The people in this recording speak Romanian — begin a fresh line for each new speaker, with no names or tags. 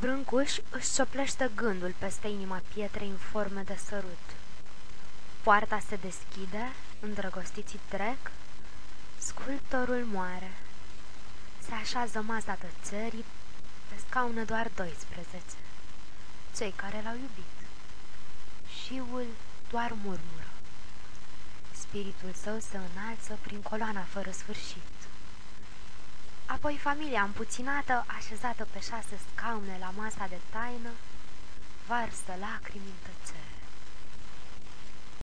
Brâncuș își cioplește gândul peste inima pietrei în formă de sărut. Poarta se deschide, îndrăgostiții trec, sculptorul moare. Se așează masa de țării, pe scaună doar 12, cei care l-au iubit. Șiul doar murmură. Spiritul său se înalță prin coloana fără sfârșit. Apoi familia împuținată, așezată pe șase scaune la masa de taină, varsă lacrimi în tăcere.